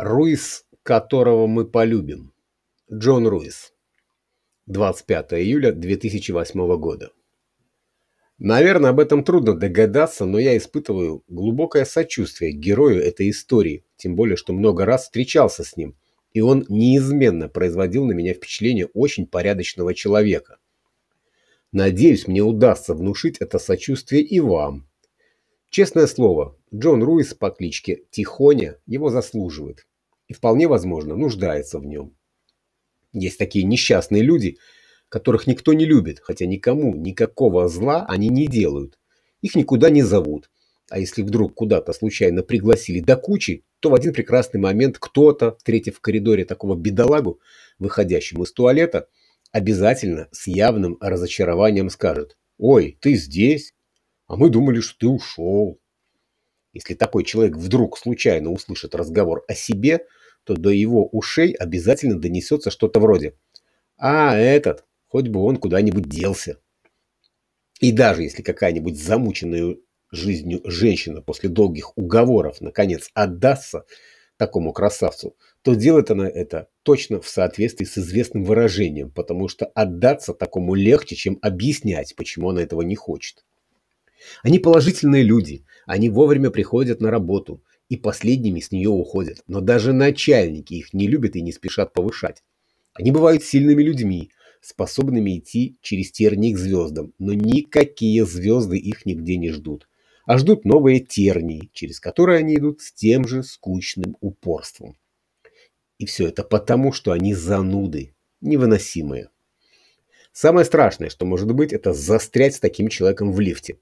Руис, которого мы полюбим. Джон Руис. 25 июля 2008 года. Наверное, об этом трудно догадаться, но я испытываю глубокое сочувствие к герою этой истории, тем более, что много раз встречался с ним, и он неизменно производил на меня впечатление очень порядочного человека. Надеюсь, мне удастся внушить это сочувствие и вам. Честное слово, Джон Руис по кличке Тихоня его заслуживает и вполне возможно нуждается в нем. Есть такие несчастные люди, которых никто не любит, хотя никому никакого зла они не делают. Их никуда не зовут. А если вдруг куда-то случайно пригласили до кучи, то в один прекрасный момент кто-то, встретив в коридоре такого бедолагу, выходящим из туалета, обязательно с явным разочарованием скажет «Ой, ты здесь? А мы думали, что ты ушел». Если такой человек вдруг случайно услышит разговор о себе, то до его ушей обязательно донесется что-то вроде «А, этот, хоть бы он куда-нибудь делся». И даже если какая-нибудь замученная жизнью женщина после долгих уговоров наконец отдастся такому красавцу, то делает она это точно в соответствии с известным выражением, потому что отдаться такому легче, чем объяснять, почему она этого не хочет. Они положительные люди, они вовремя приходят на работу и последними с нее уходят, но даже начальники их не любят и не спешат повышать. Они бывают сильными людьми, способными идти через тернии к звездам, но никакие звезды их нигде не ждут, а ждут новые тернии, через которые они идут с тем же скучным упорством. И все это потому, что они зануды, невыносимые. Самое страшное, что может быть, это застрять с таким человеком в лифте.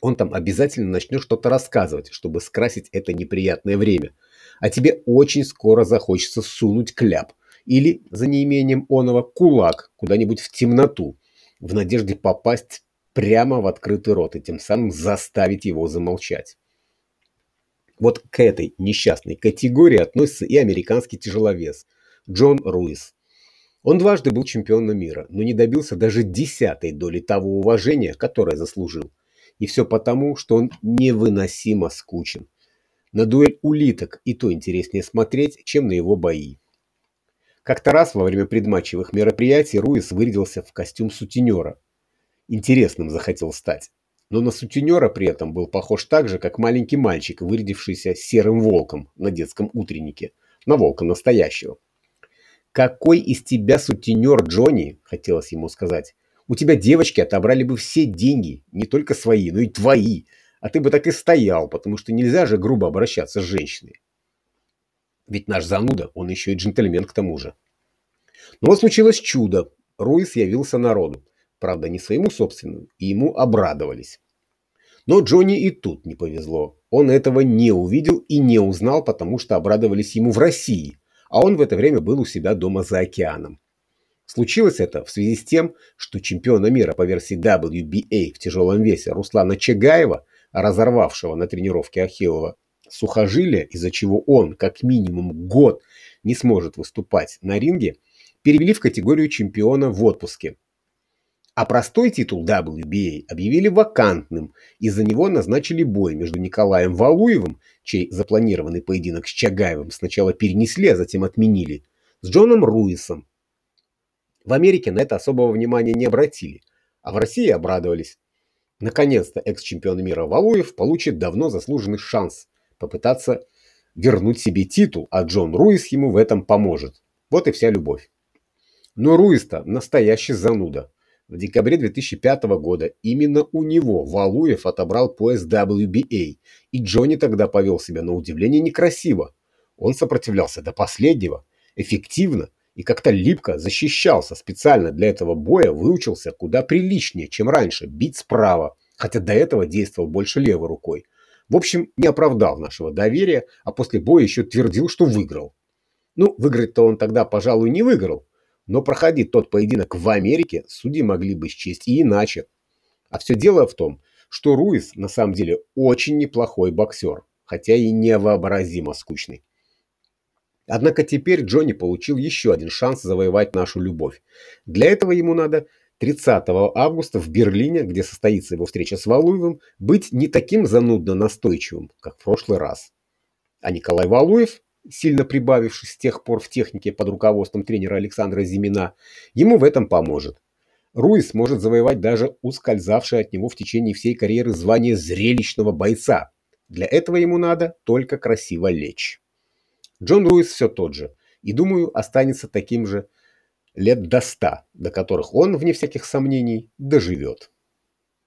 Он там обязательно начнет что-то рассказывать, чтобы скрасить это неприятное время. А тебе очень скоро захочется сунуть кляп. Или, за неимением оного, кулак куда-нибудь в темноту, в надежде попасть прямо в открытый рот и тем самым заставить его замолчать. Вот к этой несчастной категории относится и американский тяжеловес Джон Руис. Он дважды был чемпионом мира, но не добился даже десятой доли того уважения, которое заслужил. И все потому, что он невыносимо скучен. На дуэль улиток и то интереснее смотреть, чем на его бои. Как-то раз во время предматчевых мероприятий Руис вырядился в костюм сутенера. Интересным захотел стать. Но на сутенера при этом был похож так же, как маленький мальчик, вырядившийся серым волком на детском утреннике. На волка настоящего. «Какой из тебя сутенер, Джонни?» – хотелось ему сказать. У тебя девочки отобрали бы все деньги, не только свои, но и твои. А ты бы так и стоял, потому что нельзя же грубо обращаться с женщиной. Ведь наш зануда, он еще и джентльмен к тому же. Но вот случилось чудо. Руис явился народу. Правда, не своему собственному, и ему обрадовались. Но Джонни и тут не повезло. Он этого не увидел и не узнал, потому что обрадовались ему в России, а он в это время был у себя дома за океаном. Случилось это в связи с тем, что чемпиона мира по версии WBA в тяжелом весе Руслана Чагаева, разорвавшего на тренировке Ахиллова сухожилие, из-за чего он как минимум год не сможет выступать на ринге, перевели в категорию чемпиона в отпуске. А простой титул WBA объявили вакантным, из-за него назначили бой между Николаем Валуевым, чей запланированный поединок с Чагаевым сначала перенесли, а затем отменили, с Джоном Руисом, в Америке на это особого внимания не обратили, а в России обрадовались. Наконец-то экс-чемпион мира Валуев получит давно заслуженный шанс попытаться вернуть себе титул, а Джон Руис ему в этом поможет. Вот и вся любовь. Но Руис-то настоящий зануда. В декабре 2005 года именно у него Валуев отобрал пояс WBA, и Джонни тогда повел себя на удивление некрасиво. Он сопротивлялся до последнего, эффективно, и как-то липко защищался специально для этого боя, выучился куда приличнее, чем раньше, бить справа, хотя до этого действовал больше левой рукой. В общем, не оправдал нашего доверия, а после боя еще твердил, что выиграл. Ну, выиграть-то он тогда, пожалуй, не выиграл, но проходить тот поединок в Америке судьи могли бы счесть и иначе. А все дело в том, что Руис на самом деле очень неплохой боксер, хотя и невообразимо скучный. Однако теперь Джонни получил еще один шанс завоевать нашу любовь. Для этого ему надо 30 августа в Берлине, где состоится его встреча с Валуевым, быть не таким занудно настойчивым, как в прошлый раз. А Николай Валуев сильно прибавивший с тех пор в технике под руководством тренера Александра Зимина, ему в этом поможет. Руис может завоевать даже ускользавшее от него в течение всей карьеры звание зрелищного бойца. Для этого ему надо только красиво лечь. Джон Руис все тот же, и, думаю, останется таким же лет до ста, до которых он, вне всяких сомнений, доживет.